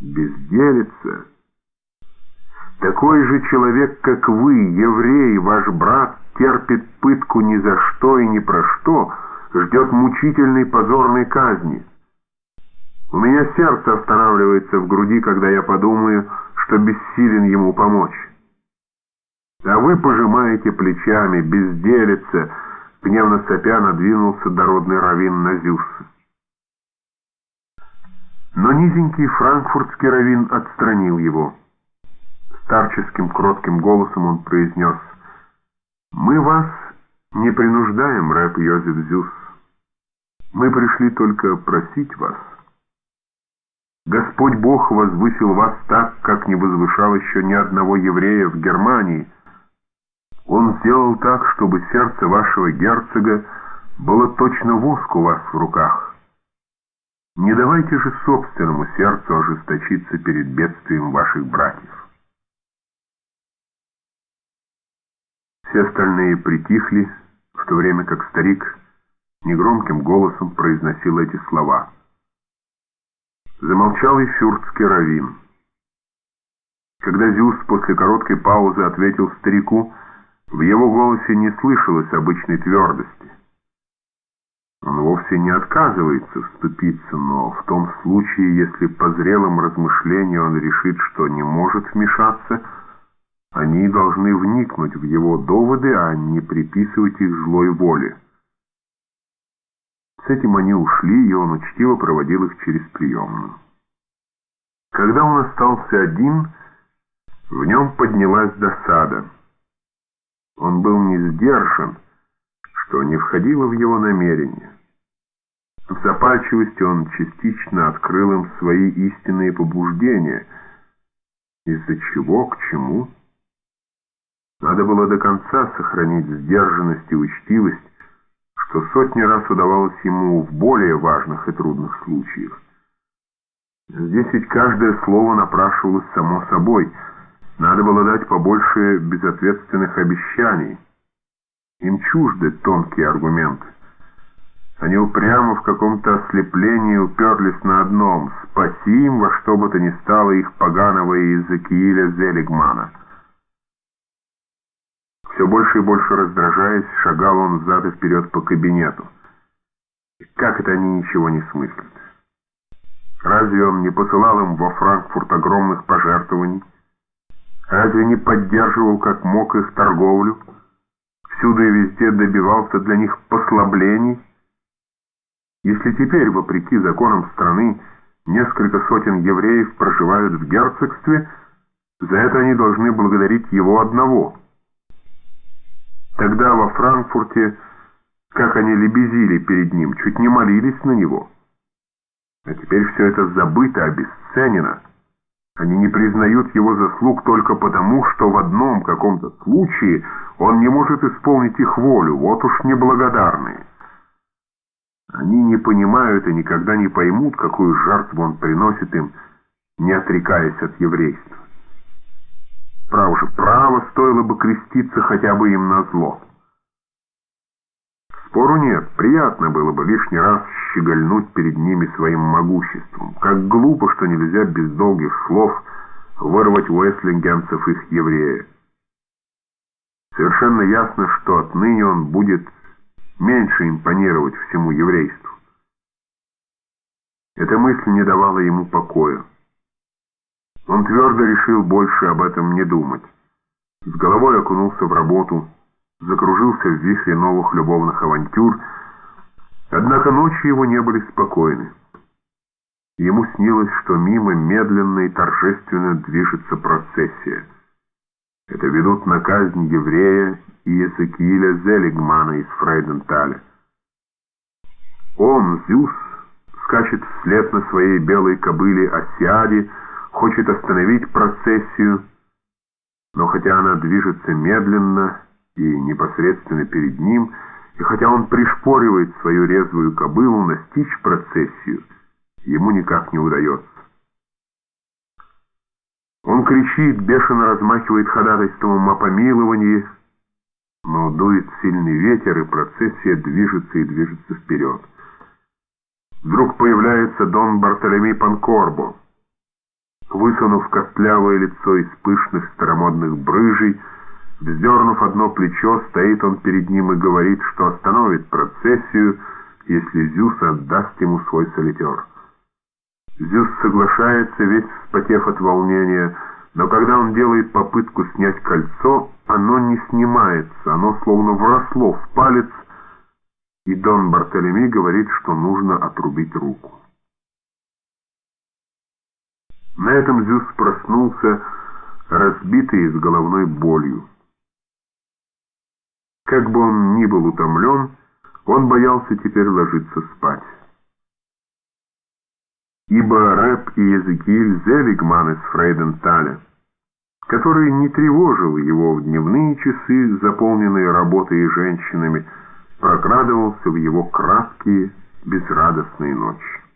Безделица. Такой же человек, как вы, еврей, ваш брат, терпит пытку ни за что и ни про что, ждет мучительной позорной казни. У меня сердце останавливается в груди, когда я подумаю, что бессилен ему помочь. А вы пожимаете плечами, безделица, гневно сопя надвинулся дородный раввин Назюс. Но низенький франкфуртский раввин отстранил его. Старческим кротким голосом он произнес «Мы вас не принуждаем, рэп Йозеф Зюс. Мы пришли только просить вас». Господь Бог возвысил вас так, как не возвышал еще ни одного еврея в Германии. Он сделал так, чтобы сердце вашего герцога было точно воск у вас в руках. Не давайте же собственному сердцу ожесточиться перед бедствием ваших братьев. Все остальные притихли, в то время как старик негромким голосом произносил эти слова — Замолчал и фюртский раввин. Когда Зюс после короткой паузы ответил старику, в его голосе не слышалось обычной твердости. Он вовсе не отказывается вступиться, но в том случае, если по зрелым размышлениям он решит, что не может вмешаться, они должны вникнуть в его доводы, а не приписывать их злой воле. С этим они ушли, и он учтиво проводил их через приемную. Когда он остался один, в нем поднялась досада. Он был не сдержан, что не входило в его намерение. В запальчивости он частично открыл им свои истинные побуждения. Из-за чего, к чему? Надо было до конца сохранить сдержанность и учтивость, что сотни раз удавалось ему в более важных и трудных случаях. Здесь ведь каждое слово напрашивалось само собой. Надо было дать побольше безответственных обещаний. Им чужды тонкие аргументы. Они упрямо в каком-то ослеплении уперлись на одном — спаси им во что бы то ни стало их поганого Иезекииля Зелигмана — все больше и больше раздражаясь, шагал он взад и вперед по кабинету. И как это они ничего не смыслят? Разве он не посылал им во Франкфурт огромных пожертвований? Разве не поддерживал как мог их торговлю? Всюду и везде добивался для них послаблений? Если теперь, вопреки законам страны, несколько сотен евреев проживают в герцогстве, за это они должны благодарить его одного – Тогда во Франкфурте, как они лебезили перед ним, чуть не молились на него. А теперь все это забыто, обесценено. Они не признают его заслуг только потому, что в одном каком-то случае он не может исполнить их волю. Вот уж неблагодарные. Они не понимают и никогда не поймут, какую жертву он приносит им, не отрекаясь от еврейства. Право же, право стоило бы креститься хотя бы им на зло. Спору нет, приятно было бы лишний раз щегольнуть перед ними своим могуществом. Как глупо, что нельзя без долгих слов вырвать у эслингенцев их еврея. Совершенно ясно, что отныне он будет меньше импонировать всему еврейству. Эта мысль не давала ему покоя. Он твердо решил больше об этом не думать. С головой окунулся в работу, закружился в вихре новых любовных авантюр, однако ночи его не были спокойны. Ему снилось, что мимо медленно и торжественно движется процессия. Это ведут на казнь еврея Иезекииля Зелигмана из Фрейденталя. Он, Зюс, скачет вслед на своей белой кобыле Осиаде, хочет остановить процессию, но хотя она движется медленно и непосредственно перед ним, и хотя он пришпоривает свою резвую кобылу настичь процессию, ему никак не удается. Он кричит, бешено размахивает ходатайством о помиловании, но дует сильный ветер, и процессия движется и движется вперед. Вдруг появляется Дон Бартоломей Панкорбо. Высунув костлявое лицо из пышных старомодных брыжей, вздернув одно плечо, стоит он перед ним и говорит, что остановит процессию, если Зюс отдаст ему свой солитер. Зюс соглашается, весь вспотев от волнения, но когда он делает попытку снять кольцо, оно не снимается, оно словно вросло в палец, и Дон Бартолеми говорит, что нужно отрубить руку. На этом Зюс проснулся, разбитый с головной болью. Как бы он ни был утомлен, он боялся теперь ложиться спать ибо Рэп и Езекииль Зелигман из Фрейденталя, который не тревожил его в дневные часы, заполненные работой и женщинами, прокрадывался в его краткие, безрадостные ночи.